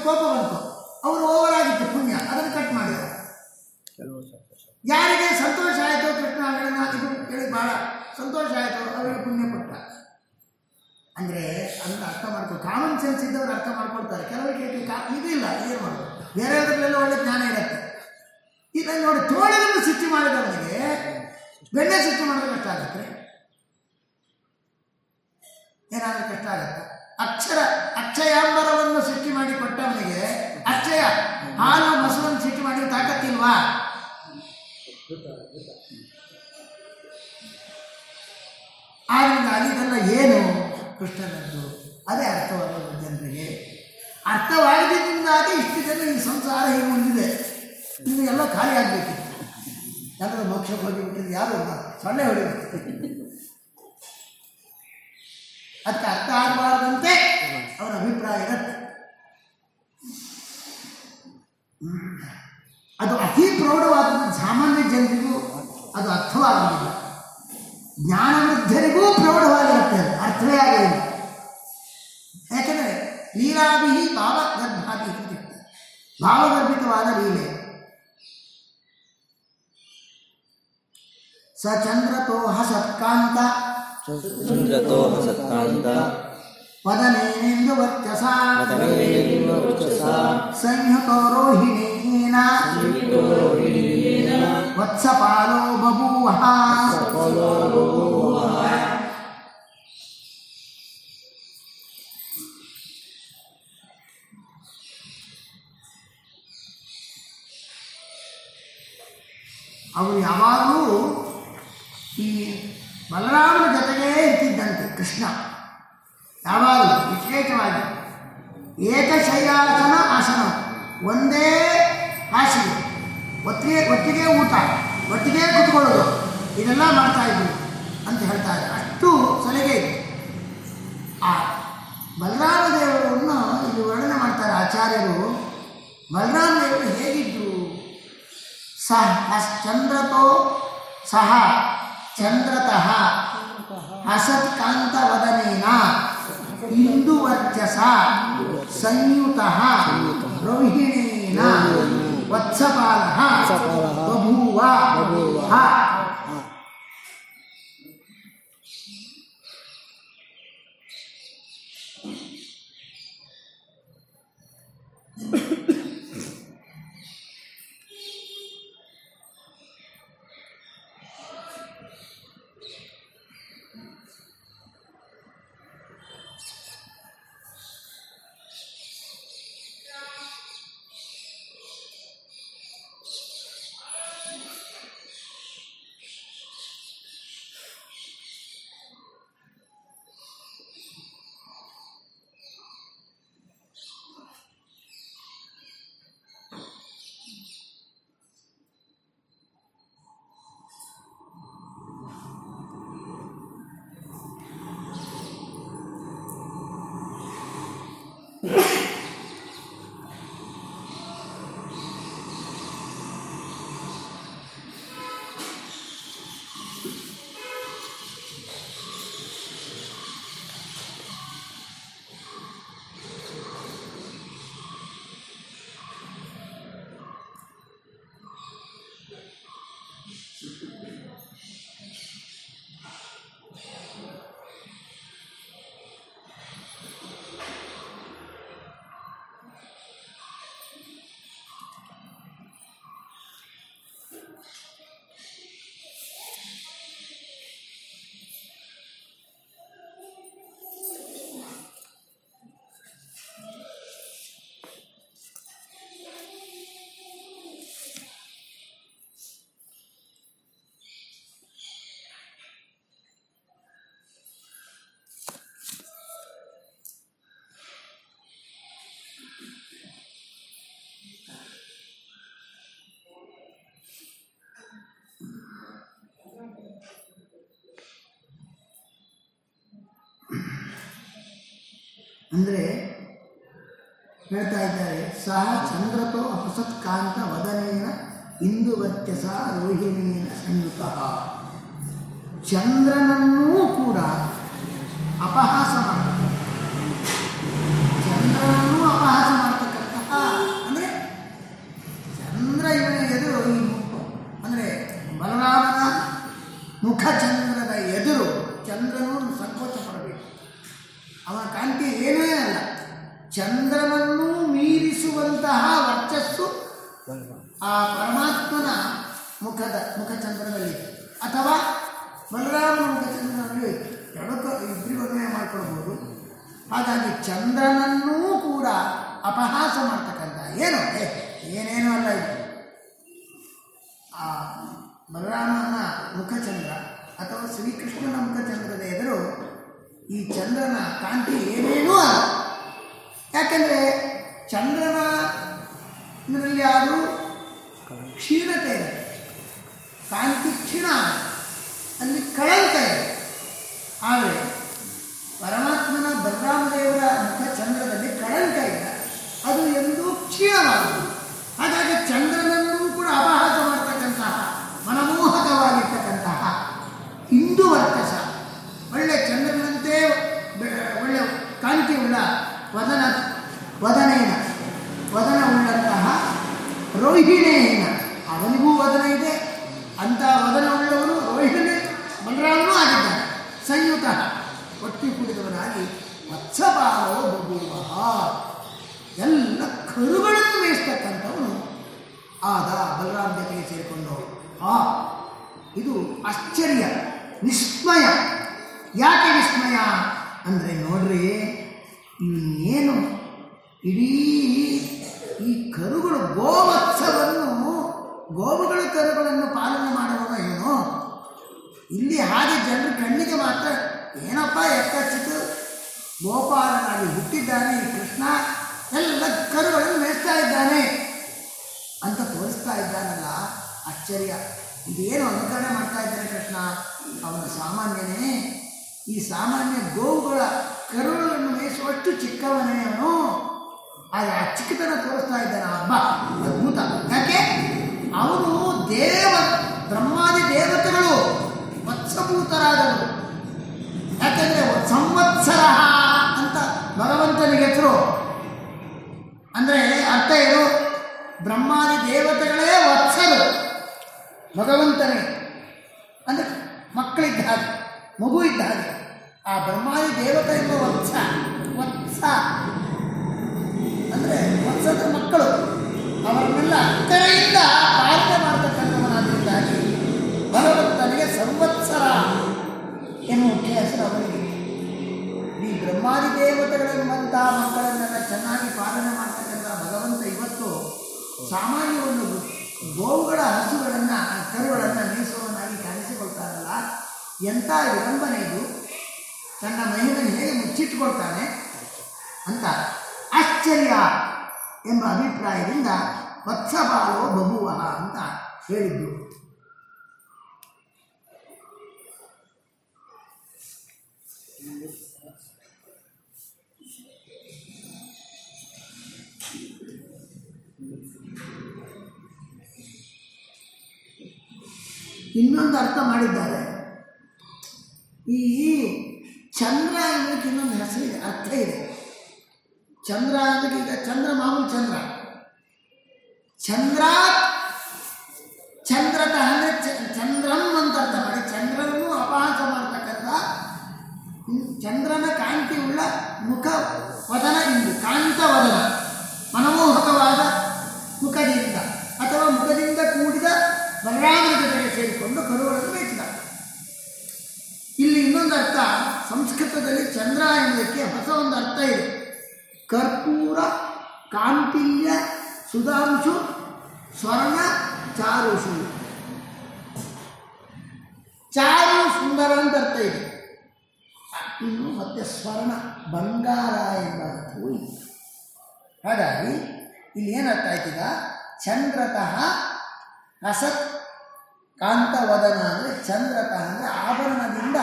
ಕೋಪ ಬಂತು. ಅವರು ಓವರ್ ಆಗಿತ್ತು ಪುಣ್ಯ. ಅದನ್ನು ಕಟ್ ಮಾಡಿದ್ರು. ಯಾರಿಗೆ ಸಂತೋಷ ಆಯಿತು ಕೃಷ್ಣ ಇದು ಕೇಳಿ ಬಹಳ ಸಂತೋಷ ಆಯಿತು ಅವರಿಗೆ ಪುಣ್ಯ ಕೊಟ್ಟ. ಅಂದರೆ ಅದನ್ನು ಅರ್ಥ ಮಾಡ್ಕೊ ಕಾಮನ್ ಸೆನ್ಸ್ ಇದ್ದವ್ರು ಅರ್ಥ ಮಾಡ್ಕೊಳ್ತಾರೆ. ಕೆಲವರಿಗೆ ಕಾ ಇದಿಲ್ಲ ಏನು ಮಾಡೋದು? ಬೇರೆಯವರಲ್ಲೆಲ್ಲ ಒಳ್ಳೆ ಜ್ಞಾನ ಇರುತ್ತೆ. ಇದನ್ನು ನೋಡಿ ತೋಳದನ್ನು ಸೃಷ್ಟಿ ಮಾಡಿದವನಿಗೆ ಬೆಣ್ಣೆ ಅರ್ಥವಾಗಿದ್ದರಿಂದಾಗಿ ಇಷ್ಟು ಜನ ಈ ಸಂಸಾರ ಹೀಗೆ ಉಳಿದಿದೆ ಇದು ಎಲ್ಲ ಖಾಲಿ ಆಗಬೇಕು. ಎಲ್ಲರೂ ಮೋಕ್ಷಕ್ಕೆ ಹೋಗಿಬಿಟ್ಟಿದ್ದು ಯಾರು ಇಲ್ಲ ಸೊಳ್ಳೆ ಹೊಡಿಬೇಕು ಅದಕ್ಕೆ ಅರ್ಥ ಆಗಬಾರ್ದಂತೆ ಅವರ ಅಭಿಪ್ರಾಯ ಇರುತ್ತೆ. ಅದು ಅತಿ ಪ್ರೌಢವಾದದ್ದು ಸಾಮಾನ್ಯ ಜನರಿಗೂ ಅದು ಅರ್ಥವಾಗುವುದಿಲ್ಲ. ಜ್ಞಾನವೃದ್ಧರಿಗೂ ಪ್ರೌಢವಾಗಿರುತ್ತೆ. ಅರ್ಥವೇ ಆಗಲಿಲ್ಲ. ಯಾಕೆಂದರೆ ಲೀಲಾಭಿ ಭಾವಗರ್ಭಾದಿ ಅಂತ ಹೇಳ್ತಾರೆ. ಭಾವಗರ್ಭಿತವಾದ ಲೀಲೆ ಸ ಚಂದ್ರತೋಹ ಸತ್ಕಾಂತ ಚಂದ್ರತೋಹ ಸತ್ಕಾಂತ ವದನೇನೆಂದು ವರ್ಚಸ ವದನೇನೆಂದು ವರ್ಚಸ ಸಂಯುತೋ ರೋಹಿಣೀನ ವತ್ಸಪಾಲೋ ಬಭೂವಃ ಅವರು ಯಾವಾಗಲೂ ಈ ಬಲರಾಮನ ಜೊತೆಗೇ ಇರ್ತಿದ್ದಂತೆ ಕೃಷ್ಣ. ಯಾವಾಗಲೂ ವಿಶೇಷವಾಗಿ ಏಕಶೈಲಾಸನ ಆಸನ. ಒಂದೇ ಹಾಸಿಗೆ. ಒತ್ತಿಗೆ ಒಟ್ಟಿಗೆ ಊಟ, ಒಟ್ಟಿಗೆ ಕುತ್ಕೊಳ್ಳೋದು. ಇದೆಲ್ಲ ಮಾಡ್ತಾ ಇದ್ರು ಅಂತ ಹೇಳ್ತಾರೆ. ಅಷ್ಟು ಸಲಿಗೆ ಇತ್ತು. ಆ ಬಲರಾಮ ದೇವರನ್ನು ಇಲ್ಲಿ ವರ್ಣನೆ ಮಾಡ್ತಾರೆ ಆಚಾರ್ಯರು. ಬಲರಾಮ ದೇವರು ಹೇಗಿದ್ದು ಸಹ ಚಂದ್ರತೋ ಸಹ ಚಂದ್ರತಃ ಹಸತ್ಕಾಂತವದನೇನ ಇಂದುವರ್ಚಸ ಸಂಯುತ ರೋಹಿಣೇನ ವತ್ಸಪಾಲ ವತ್ಸಪಾಲಃ ಬಭೂವ ಅಂದರೆ ಹೇಳ್ತಾ ಇದ್ದಾರೆ, ಸಹ ಚಂದ್ರತೋ ಅಪಸತ್ಕಾಂತ ವದನೇನ ವರ್ಚಸ ರೋಹಿಣಿಯನ ಸಂಯುತ. ಚಂದ್ರನನ್ನೂ ಕೂಡ ಅಪಹಾಸ ಮಾಡ್ತಾರೆ ಚಂದ್ರನನ್ನೂ ಅಪಹಾಸ ಮಾಡ್ತಕ್ಕಂತಹ, ಅಂದರೆ ಚಂದ್ರ ಇವನ ಎದುರು ಅಂದರೆ ಬಲರಾಮನ ಮುಖ ಚಂದ್ರದ ಎದುರು ಚಂದ್ರನು ಸಂಕೋಚ ಅವನ ಕಾಂತಿ ಏನೇ ಅಲ್ಲ. ಚಂದ್ರನನ್ನು ಮೀರಿಸುವಂತಹ ವರ್ಚಸ್ಸು ಆ ಪರಮಾತ್ಮನ ಮುಖದ ಮುಖಚಂದ್ರದಲ್ಲಿ ಅಥವಾ ಬಲರಾಮನ ಮುಖಚಂದ್ರನಲ್ಲಿ ಎರಡಕ್ಕೂ ಇಬ್ಬರಿಗೂ ಅನ್ವಯ ಮಾಡ್ಕೊಳ್ಬೋದು. ಹಾಗಾಗಿ ಚಂದ್ರನನ್ನೂ ಕೂಡ ಅಪಹಾಸ ಮಾಡ್ತಕ್ಕಂಥ ಏನು? ಏನೇನೂ ಅಲ್ಲ ಇದು. ಆ ಬಲರಾಮನ ಮುಖಚಂದ್ರ ಅಥವಾ ಶ್ರೀಕೃಷ್ಣನ ಮುಖಚಂದ್ರದ ಎದುರು ಈ ಚಂದ್ರನ ಕಾಂತಿ ಏನೇನೂ ಅಲ್ಲ. ಯಾಕಂದರೆ ಚಂದ್ರನಲ್ಲಿ ಆದರೂ ಕ್ಷೀಣತೆ ಇದೆ. ಕಾಂತಿ ಕ್ಷೀಣ ಅಲ್ಲಿ ಕಳಂಕ ಇದೆ. ಆದರೆ ಪರಮಾತ್ಮನ ಬಲರಾಮದೇವರ ಮುಖಚಂದ್ರದಲ್ಲಿ ಕಳಂಕ ಇಲ್ಲ. ಅದು ಎಂದೂ ಕ್ಷೀಣವಾಗುವುದು ಹಾಗಾಗಿ ಚಂದ್ರನನ್ನೂ ಕೂಡ ಅಪಹಾಸ ಮಾಡ್ತಕ್ಕಂತಹ ಮನಮೋಹಕವಾಗಿರ್ತಕ್ಕಂತಹ ಇಂದು ವರ್ಚಸ ಒಳ್ಳೆ ಚಂದ್ರನಂತೆ ಬೆ- ಒಳ್ಳೆ ಕಾಂತಿಯುಳ್ಳ ವದನ ವದನೇನ. ವದನ ಉಳ್ಳಂತಹ ರೋಹಿಣೇನ. ಅವನಿಗೂ ವದನ ಇದೆ. ಅಂತಹ ವದನ ಉಳ್ಳವನು ರೋಹಿಣಿ ಬಲರಾಮನೂ ಆಗಿದ್ದಾನೆ. ಸಂಯುತ ಒಟ್ಟಿ ಕುಡಿದವನಾಗಿ ವತ್ಸಪಾಲೋ ಬಗುವ ಎಲ್ಲ ಕರುಗಳನ್ನು ಮೇಯಿಸ್ತಕ್ಕಂಥವನು ಆದ ಬಲರಾಮ ಜೊತೆಗೆ ಸೇರಿಕೊಂಡು ಆ, ಇದು ಆಶ್ಚರ್ಯ ವಿಸ್ಮಯ ಯಾಕೆ ವಿಸ್ಮಯ ಅಂದರೆ ನೋಡ್ರಿ ಇಡೀ ಈ ಕರುಗಳು ಗೋವತ್ಸವನ್ನು, ಗೋವುಗಳ ಕರುಗಳನ್ನು ಪಾಲನೆ ಮಾಡುವವ ಏನು? ಇಲ್ಲಿ ಹಾಗೆ ಜನರು ಕಣ್ಣಿಗೆ ಮಾತ್ರ ಏನಪ್ಪ ಎಕ್ಕ ಚಿಕ್ಕ ಗೋಪಾಲನಾಗಿ ಹುಟ್ಟಿದ್ದಾನೆ ಈ ಕೃಷ್ಣ, ಎಲ್ಲ ಕರುಗಳನ್ನು ಮೇಯಿಸ್ತಾ ಇದ್ದಾನೆ ಅಂತ ತೋರಿಸ್ತಾ ಇದ್ದಾನಲ್ಲ, ಆಶ್ಚರ್ಯ. ಇದೇನು ಅನುಕರಣೆ ಮಾಡ್ತಾ ಇದ್ದಾನೆ ಕೃಷ್ಣ? ಅವನ ಸಾಮಾನ್ಯನೇ, ಈ ಸಾಮಾನ್ಯ ಗೋವುಗಳ ಕರುಗಳನ್ನು ಮೇಯಿಸುವಷ್ಟು ಚಿಕ್ಕವನೇ ಅವನು. ಆದರೆ ಆ ಚಿಕ್ಕತನ ತೋರಿಸ್ತಾ ಇದ್ದಾನೆ ಹಬ್ಬ ಅದ್ಭುತ. ಯಾಕೆ? ಅವನು ದೇವ, ಬ್ರಹ್ಮಾದಿ ದೇವತೆಗಳು, ವತ್ಸಭೂತರಾದವರು. ಯಾಕಂದ್ರೆ ಸಂವತ್ಸರ ಅಂತ ಭಗವಂತನಿಗೆ ಹೆಸರು. ಅಂದ್ರೆ ಅರ್ಥ ಏನು? ಬ್ರಹ್ಮಾದಿ ದೇವತೆಗಳೇ ವತ್ಸರು, ಭಗವಂತನೇ. ಅಂದರೆ ಮಕ್ಕಳಿದ್ದ ಹಾಗೆ ಮಗು ಇದ್ದ ಹಾಗೆ ಆ ಬ್ರಹ್ಮಾದಿ ದೇವತೆ ಎಂಬ ವತ್ಸ ವತ್ಸ. ಅಂದ್ರೆ ವತ್ಸದ ಮಕ್ಕಳು ಅವರನ್ನೆಲ್ಲ ಕರೆಯಿಂದ ಪಾಲನೆ ಮಾಡತಕ್ಕಂಥವನಾದ್ರಿಂದಾಗಿ ಭಗವಂತನಿಗೆ ಸಂವತ್ಸರ ಎನ್ನುವ ಹೆಸರು ಅವನಿಗೆ ಈ ಬ್ರಹ್ಮಾದಿ ದೇವತೆಗಳೆಂಬಂತಹ ಮಕ್ಕಳನ್ನೆಲ್ಲ ಚೆನ್ನಾಗಿ ಪಾಲನೆ ಮಾಡ್ತಕ್ಕಂಥ ಭಗವಂತ ಇವತ್ತು ಸಾಮಾನ್ಯ ಒಂದು ಗೋವುಗಳ ಹಸುಗಳನ್ನು, ಕರುಗಳನ್ನು ಮೇಯಿಸುವವನಾಗಿ ಕಾಣಿಸಿಕೊಳ್ತಾರಲ್ಲ ಎಂಥ ವಿಡಂಬನೆ ಇದು. ತನ್ನ ಮಹಿಮೆಯನ್ನು ಹೇಗೆ ಮುಚ್ಚಿಟ್ಟುಕೊಳ್ತಾನೆ ಅಂತ. ಆಶ್ಚರ್ಯ ಎಂಬ ಅಭಿಪ್ರಾಯದಿಂದ ವತ್ಸಪಾಲೋ ಬಭುವಃ ಅಂತ ಹೇಳಿದ್ದು. ಇನ್ನೊಂದು ಅರ್ಥ ಮಾಡಿದ್ದಾರೆ. ಈ ಚಂದ್ರ ಅನ್ನೋಕ್ಕೆ ಇನ್ನೊಂದು ಹೆಸರಿದೆ, ಅರ್ಥ ಇದೆ. ಚಂದ್ರ ಅಂದ್ರೆ ಚಂದ್ರ ಮಾಮೂಲು ಚಂದ್ರ. ಚಂದ್ರ ಚಂದ್ರತ ಅಂದರೆ ಚಂದ್ರಂ ಅಂತ ಅರ್ಥ ಮಾಡಿ. ಚಂದ್ರನನ್ನು ಅಪಹಾಸ ಮಾಡ್ತಕ್ಕಂಥ ಚಂದ್ರನ ಕಾಂತಿ ಉಳ್ಳ ಮುಖ ವದನ ಇಂದು. ಕಾಂತ ವದನ. ಮನಮೋಹಕವಾದ ಮುಖದಿಂದ ಅಥವಾ ಮುಖದಿಂದ ಕೂಡಿದ ಬಲರಾಮನ ಜೊತೆಗೆ ಸೇರಿಕೊಂಡು ಕರುಗಳನ್ನು ಮೇಯಿಸಿದ ಇಲ್ಲಿ ಇನ್ನೊಂದು ಅರ್ಥ ಸಂಸ್ಕೃತದಲ್ಲಿ ಚಂದ್ರ ಎಂಬುದಕ್ಕೆ ಹೊಸ ಒಂದು ಅರ್ಥ ಇದೆ. ಕರ್ಪೂರ ಕಾಂತಿಲ್ಯ ಸುಧಾಂಶು, ಸ್ವರ್ಣ, ಚಾರುಷು. ಚಾರು ಸುಂದರ ಅಂತ ಅರ್ಥ ಇದೆ. ಇನ್ನು ಮತ್ತೆ ಸ್ವರ್ಣ, ಬಂಗಾರ ಎಂಬ ಅರ್ಥವೂ ಇದೆ ಹಾಗಾಗಿ ಇಲ್ಲಿ ಏನರ್ಥ ಆಯ್ತೀಗ ಚಂದ್ರತಃ ಅಸತ್ ಕಾಂತವದನ ಅಂದರೆ ಚಂದ್ರತಃ ಅಂದರೆ ಆಭರಣದಿಂದ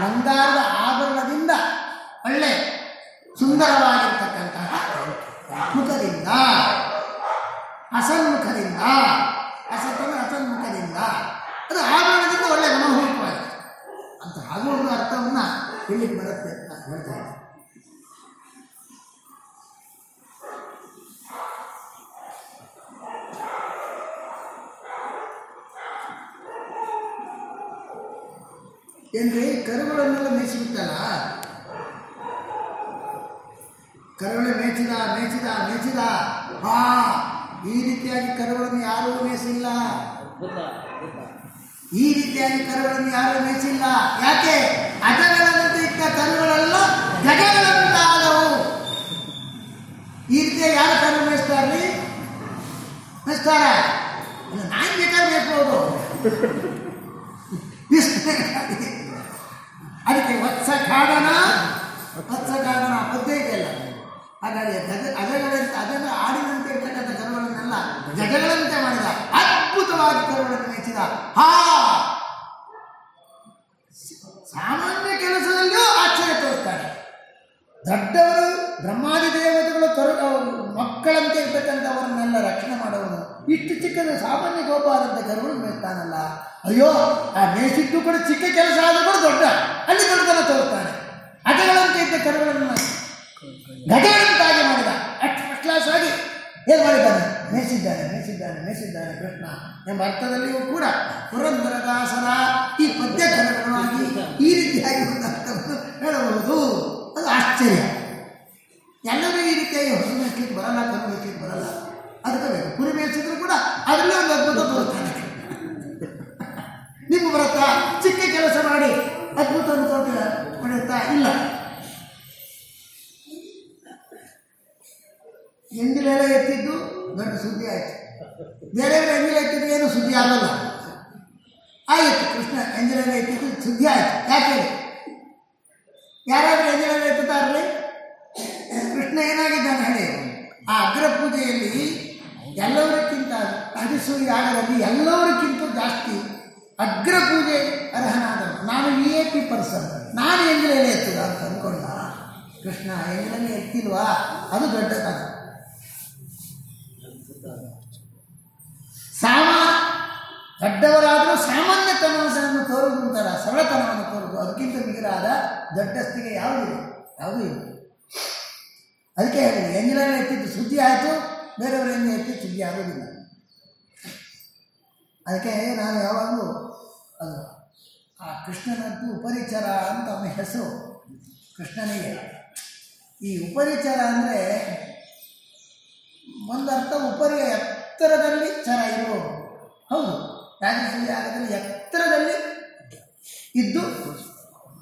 ಬಂಗಾರದ ಆಭರಣದಿಂದ ಒಳ್ಳೆ ಸುಂದರವಾಗಿರ್ತಕ್ಕಂತಹ ಮುಖದಿಂದ ಅಸನ್ಮುಖದಿಂದ ಅಸತ್ತಂದ್ರೆ ಅಸನ್ಮುಖದಿಂದ, ಅದು ಆಭರಣದಿಂದ ಒಳ್ಳೆ ಮನೋಹರವಾಗಿದೆ ಅಂತ ಹಾಗೂ ಒಂದು ಅರ್ಥವನ್ನು ಹೇಳಿಕ್ಕೆ ಬರುತ್ತೆ ಅಂತ ಹೇಳ್ತಾ ಇದ್ದಾರೆ ಏನ್ರಿ, ಕರುಗಳನ್ನೆಲ್ಲ ಕರುಗಳು ಮೇಚಿದ ಮೇಚಿದ ಮೇಚಿದ. ಹಾ ಈ ರೀತಿಯಾಗಿ ಕರುಗಳನ್ನು ಯಾರೂ ಮೇಯಿಸಿಲ್ಲ ಈ ರೀತಿಯಾಗಿ ಕರುಗಳನ್ನು ಯಾರೂ ಮೇಯಿಸಿಲ್ಲ ಯಾಕೆ? ಅಟಗಳಂತೆ ಇಟ್ಟ ಕರುಗಳೆಲ್ಲ ಗಜಗಳಂತಾದವು ಈ ರೀತಿಯಾಗಿ ಯಾರು ಕರು ಮೇಯಿಸ್ತಾರ್ರಿ ಮೇಯಿಸ್ತಾರ ನಾನು ಬೇಕಾದ್ರೆ ಮೇಯಿಸ್ಬೋದು. ಅದಕ್ಕೆ ವತ್ಸ ಕಾಡನ ವತ್ಸ ಕಾಡನ ಪದ್ಯ ಇದೆಯಲ್ಲ. ಹಾಗಾಗಿ ಗಜ ಅಜಗಳಂತೆ ಅದನ್ನು ಆಡಿನಂತೆ ಇರ್ತಕ್ಕಂಥ ಕರುಗಳನ್ನೆಲ್ಲ ಜಗಗಳಂತೆ ಮಾಡಿದ ಅದ್ಭುತವಾಗಿ ಕರುಗಳನ್ನು ಮೆಚ್ಚಿದ. ಹಾ! ಸಾಮಾನ್ಯ ಕೆಲಸದಲ್ಲಿಯೂ ಆಶ್ಚರ್ಯ ತೋರಿಸ್ತಾನೆ ದೊಡ್ಡವರು, ಬ್ರಹ್ಮಾದಿ ದೇವತೆಗಳು ಕರು ಮಕ್ಕಳಂತೆ ಇರ್ತಕ್ಕಂಥವರನ್ನೆಲ್ಲ ರಕ್ಷಣೆ ಮಾಡುವನು. ಇಷ್ಟು ಚಿಕ್ಕದ ಸಾಮಾನ್ಯ ಗೋಪಾಲಂತ ಕರುಗಳು ಮೇಯ್ತಾನಲ್ಲ ಅಯ್ಯೋ, ಆ ಮೇಯಿಸಿದ್ದು ಕೂಡ ಚಿಕ್ಕ ಕೆಲಸ ಆದರೂ ಕೂಡ ದೊಡ್ಡ. ಅಲ್ಲಿ ದೊಡ್ಡದನ್ನು ತೋರಿಸ್ತಾನೆ. ಅಜಗಳಂತೆ ಇದ್ದ ಕರುಗಳನ್ನು ಮಾಡಿದ ಅಷ್ಟು ಫಸ್ಟ್ ಕ್ಲಾಸ್ ಆಗಿ ಏನು ಮಾಡಿದ್ದಾನೆ? ಮೇಯಿಸಿದ್ದಾನೆ ಮೇಯಿಸಿದ್ದಾನೆ ಮೇಯಿಸಿದ್ದಾನೆ ಕೃಷ್ಣ. ಎಂಬ ಅರ್ಥದಲ್ಲಿಯೂ ಕೂಡ ಪುರಂದರದಾಸರ ಈ ಪದ್ಯ ಕನ್ನಡವಾಗಿ ಈ ರೀತಿಯಾಗಿ ಒಂದು ಅರ್ಥವನ್ನು ಹೇಳಬಹುದು. ಅದು ಆಶ್ಚರ್ಯ. ಎಲ್ಲರೂ ಈ ರೀತಿಯಾಗಿ ಹೊಸ ಮೇಯಿಸ್ಲಿಕ್ಕೆ ಬರಲ್ಲ ಕರು ಮೇಯಿಸ್ಲಿಕ್ಕೆ ಬರಲ್ಲ. ಅದಕ್ಕೆ ಬೇಕು. ಕುರಿ ಮೇಯಿಸಿದ್ರು ಕೂಡ ಅದರಲ್ಲೇ ಒಂದು ಅದ್ಭುತ ತೋರಿಸ್ತಾನೆ ನಿಮ್ಮ ವ್ರತ ಚಿಕ್ಕ ಕೆಲಸ ಮಾಡಿ ಅದ್ಭುತ ತೋಟ ಪಡೆಯುತ್ತಾ ಇಲ್ಲ? ಎಂದಿಲೆಲ್ಲ ಎತ್ತಿದ್ದು ದೊಡ್ಡ ಸುದ್ದಿ ಆಯಿತು. ಬೇರೆ ಎಂದಿಲ ಎತ್ತಿದ್ದು ಏನು ಸುದ್ದಿ ಆಗಲ್ಲ. ಆಯಿತು, ಕೃಷ್ಣ ಎಂಜಿನೆಲ್ಲ ಎತ್ತಿದ್ದು ಸುದ್ದಿ ಆಯಿತು. ಯಾಕೆ? ಯಾರಾದರೂ ಎಂಜಿನೆಲ್ಲ ಎತ್ತುತ್ತಾರಲಿ ಕೃಷ್ಣ ಏನಾಗಿದ್ದಾನೆ ಹೇಳಿ? ಆ ಅಗ್ರ ಪೂಜೆಯಲ್ಲಿ ಎಲ್ಲವರಿಗಿಂತ ಅಡಿಸು ಯಾಗದಲ್ಲಿ ಎಲ್ಲವರಿಗಿಂತ ಜಾಸ್ತಿ ಅಗ್ರ ಪೂಜೆ ಅರ್ಹನಾದ ನಾನು ವಿ ಎ ಪಿ ಪರ್ಸನ್. ನಾನು ಎಂದಿಲೆಲ್ಲ ಎತ್ತುದ ಅಂತ ಅಂದ್ಕೊಂಡ ಕೃಷ್ಣ ಎಂದಿಲೆಲ್ಲ ಎತ್ತಿಲ್ವಾ ಅದು ದೊಡ್ಡದಾದ ಸಾಮ, ದೊಡ್ಡವರಾದರೂ ಸಾಮಾನ್ಯತನವನ್ನು ತೋರುವುದು ಅಂತಾರ ಸರಳತನವನ್ನು ತೋರುವುದು ಅದಕ್ಕಿಂತ ಮಿಗಿಲಾದ ದೊಡ್ಡಸ್ತಿಗೆ ಯಾವುದಿದೆ ಯಾವುದೂ ಇಲ್ಲ. ಅದಕ್ಕೆ ಹೇಳಿದೆ ಎಂಜಿಲಲ್ಲಿ ಎತ್ತಿದ್ದು ಸುದ್ದಿ ಆಯಿತು ಬೇರೆಯವರಿಂದ ಎತ್ತಿ ಸುದ್ದಿ ಆಗೋದಿಲ್ಲ. ಅದಕ್ಕೆ ನಾನು ಯಾವಾಗಲೂ ಅದು, ಆ ಕೃಷ್ಣನದ್ದು ಉಪರಿಚರ ಅಂತ ಅವನ ಹೆಸರು ಕೃಷ್ಣನಿಗೆ. ಈ ಉಪರಿಚರ ಅಂದರೆ, ಒಂದರ್ಥ ಉಪರಿ ಎತ್ತರದಲ್ಲಿ ಚರ ರಾಜಸೂಯ ಎತ್ತರದಲ್ಲಿ ಇದ್ದು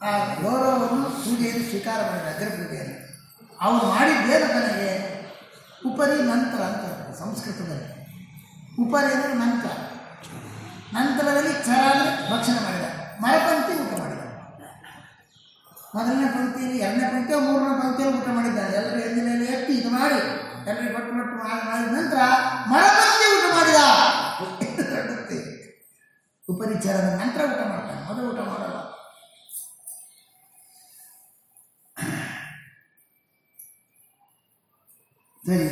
ಆ ಗೌರವವನ್ನು ಸೂರ್ಯನು ಸ್ವೀಕಾರ ಮಾಡಿದ ಅಗ್ರ ಅವರು ಅವನು ಮಾಡಿದ್ದೇನು ನನಗೆ? ಉಪರಿ ನಂತರ ಅಂತ ಸಂಸ್ಕೃತದಲ್ಲಿ. ಉಪರಿ ಅಂದರೆ ನಂತರ ನಂತರದಲ್ಲಿ ಚರ ಭಕ್ಷಣ ಮಾಡಿದ. ಮರಪಂಕ್ತಿ ಊಟ ಮಾಡಿದ. ಮೊದಲನೇ ಪಂಕ್ತಿಯಲ್ಲಿ, ಎರಡನೇ ಪಂಕ್ತಿಯ ಮೂರನೇ ಪಂಕ್ತಿಯಲ್ಲಿ ಊಟ ಮಾಡಿದ್ದಾನೆ. ಎಲ್ಲರೂ ಎಂದಿನಲ್ಲಿ ಎತ್ತಿ ಇದು ಮಾಡಿ ಎಲ್ಲರಿಗೆ ಕೊಟ್ಟು ಕೊಟ್ಟು ಮಾಡಿ, ಮಾಡಿದ ನಂತರ ಮರಪಂಕ್ತಿ ಊಟ ಮಾಡಿದ ಇದು ದೊಡ್ಡದು. ಉಪರಿಚರದ ನಂತರ ಊಟ ಮಾಡ್ತಾನೆ. ಮೊದಲು ಊಟ ಮಾಡಲ್ಲ. ಸರಿ.